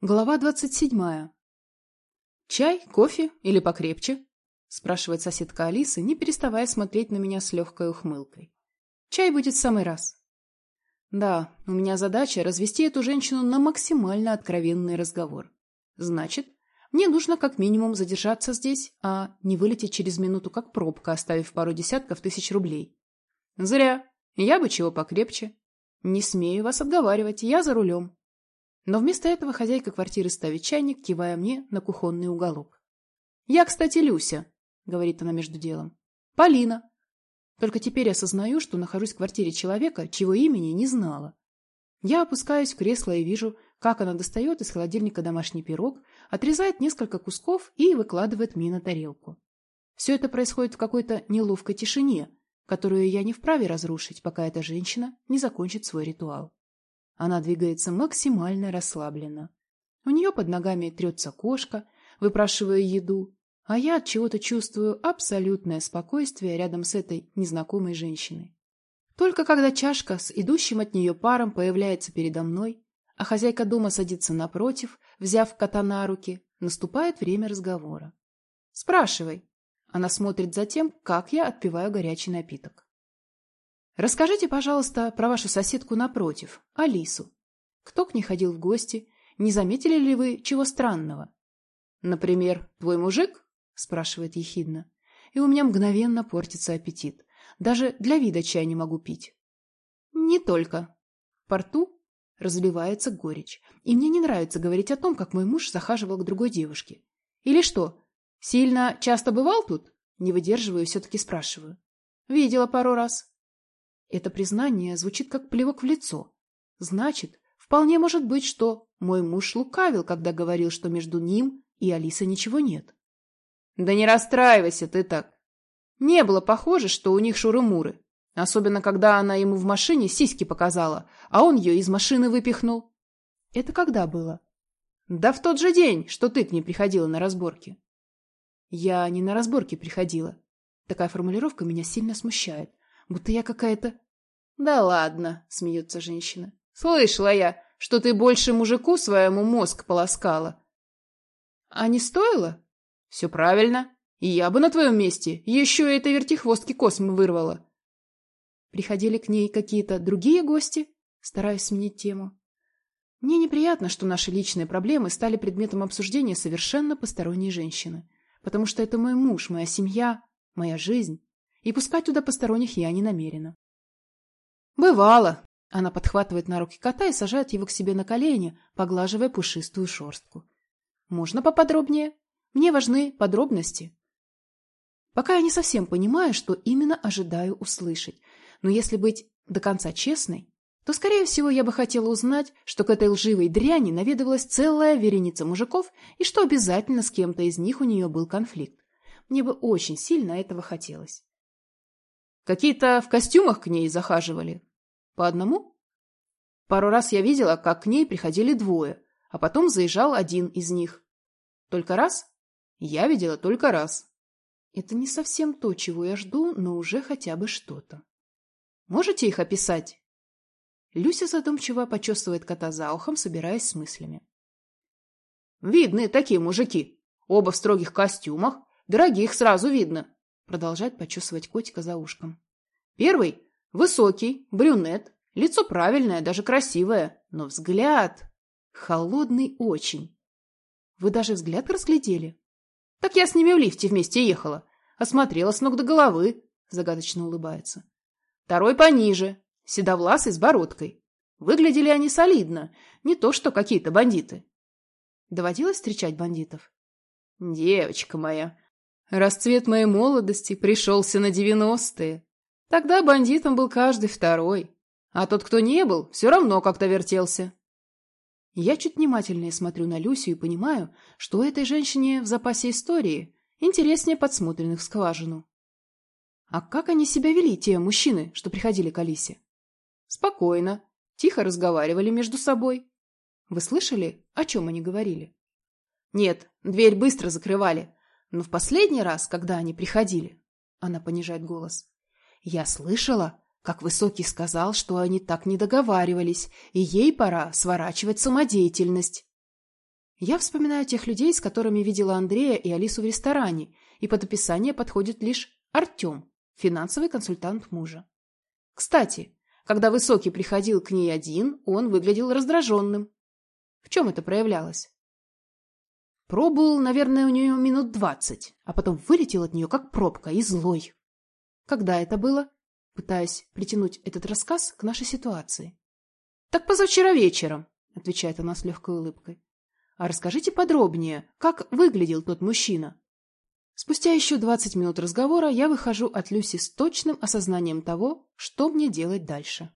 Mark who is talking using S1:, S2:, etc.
S1: Глава двадцать седьмая. «Чай, кофе или покрепче?» – спрашивает соседка Алисы, не переставая смотреть на меня с легкой ухмылкой. «Чай будет в самый раз». Да, у меня задача развести эту женщину на максимально откровенный разговор. Значит, мне нужно как минимум задержаться здесь, а не вылететь через минуту как пробка, оставив пару десятков тысяч рублей. Зря. Я бы чего покрепче. Не смею вас отговаривать, я за рулем. Но вместо этого хозяйка квартиры ставит чайник, кивая мне на кухонный уголок. «Я, кстати, Люся», — говорит она между делом. «Полина». Только теперь осознаю, что нахожусь в квартире человека, чьего имени не знала. Я опускаюсь в кресло и вижу, как она достает из холодильника домашний пирог, отрезает несколько кусков и выкладывает мне на тарелку. Все это происходит в какой-то неловкой тишине, которую я не вправе разрушить, пока эта женщина не закончит свой ритуал. Она двигается максимально расслабленно. У нее под ногами трется кошка, выпрашивая еду, а я от чего-то чувствую абсолютное спокойствие рядом с этой незнакомой женщиной. Только когда чашка с идущим от нее паром появляется передо мной, а хозяйка дома садится напротив, взяв кота на руки, наступает время разговора. «Спрашивай». Она смотрит за тем, как я отпиваю горячий напиток. Расскажите, пожалуйста, про вашу соседку напротив, Алису. Кто к ней ходил в гости? Не заметили ли вы чего странного? Например, твой мужик? Спрашивает ехидно. И у меня мгновенно портится аппетит. Даже для вида чай не могу пить. Не только. Порту разливается горечь. И мне не нравится говорить о том, как мой муж захаживал к другой девушке. Или что, сильно часто бывал тут? Не выдерживаю, все-таки спрашиваю. Видела пару раз. Это признание звучит как плевок в лицо. Значит, вполне может быть, что мой муж лукавил, когда говорил, что между ним и Алисой ничего нет. Да не расстраивайся ты так. Не было похоже, что у них шуры-муры. Особенно, когда она ему в машине сиськи показала, а он ее из машины выпихнул. Это когда было? Да в тот же день, что ты к ней приходила на разборки. Я не на разборки приходила. Такая формулировка меня сильно смущает будто я какая-то... Да ладно, смеется женщина. Слышала я, что ты больше мужику своему мозг полоскала. А не стоило? Все правильно. И я бы на твоем месте еще и этой вертихвостки космы вырвала. Приходили к ней какие-то другие гости? Стараюсь сменить тему. Мне неприятно, что наши личные проблемы стали предметом обсуждения совершенно посторонней женщины. Потому что это мой муж, моя семья, моя жизнь и пускать туда посторонних я не намерена. «Бывало!» Она подхватывает на руки кота и сажает его к себе на колени, поглаживая пушистую шерстку. «Можно поподробнее? Мне важны подробности». Пока я не совсем понимаю, что именно ожидаю услышать, но если быть до конца честной, то, скорее всего, я бы хотела узнать, что к этой лживой дряни наведывалась целая вереница мужиков и что обязательно с кем-то из них у нее был конфликт. Мне бы очень сильно этого хотелось. Какие-то в костюмах к ней захаживали. По одному? Пару раз я видела, как к ней приходили двое, а потом заезжал один из них. Только раз? Я видела только раз. Это не совсем то, чего я жду, но уже хотя бы что-то. Можете их описать? Люся задумчиво почесывает кота за ухом, собираясь с мыслями. Видны такие мужики. Оба в строгих костюмах. Дорогих сразу видно. Продолжает почесывать котика за ушком. Первый – высокий, брюнет, лицо правильное, даже красивое, но взгляд холодный очень. Вы даже взгляд разглядели? Так я с ними в лифте вместе ехала. Осмотрела с ног до головы, загадочно улыбается. Второй пониже, седовласый с бородкой. Выглядели они солидно, не то что какие-то бандиты. Доводилось встречать бандитов? Девочка моя, Расцвет моей молодости пришелся на девяностые. Тогда бандитом был каждый второй. А тот, кто не был, все равно как-то вертелся. Я чуть внимательнее смотрю на Люсю и понимаю, что у этой женщине в запасе истории интереснее подсмотренных в скважину. А как они себя вели, те мужчины, что приходили к Алисе? Спокойно, тихо разговаривали между собой. Вы слышали, о чем они говорили? Нет, дверь быстро закрывали, но в последний раз, когда они приходили, она понижает голос, я слышала, как Высокий сказал, что они так не договаривались, и ей пора сворачивать самодеятельность. Я вспоминаю тех людей, с которыми видела Андрея и Алису в ресторане, и под описание подходит лишь Артем, финансовый консультант мужа. Кстати, когда Высокий приходил к ней один, он выглядел раздраженным. В чем это проявлялось? Пробыл, наверное, у нее минут двадцать, а потом вылетел от нее, как пробка, и злой. Когда это было? Пытаясь притянуть этот рассказ к нашей ситуации. «Так позавчера вечером», — отвечает она с легкой улыбкой. А расскажите подробнее, как выглядел тот мужчина? Спустя еще двадцать минут разговора я выхожу от Люси с точным осознанием того, что мне делать дальше.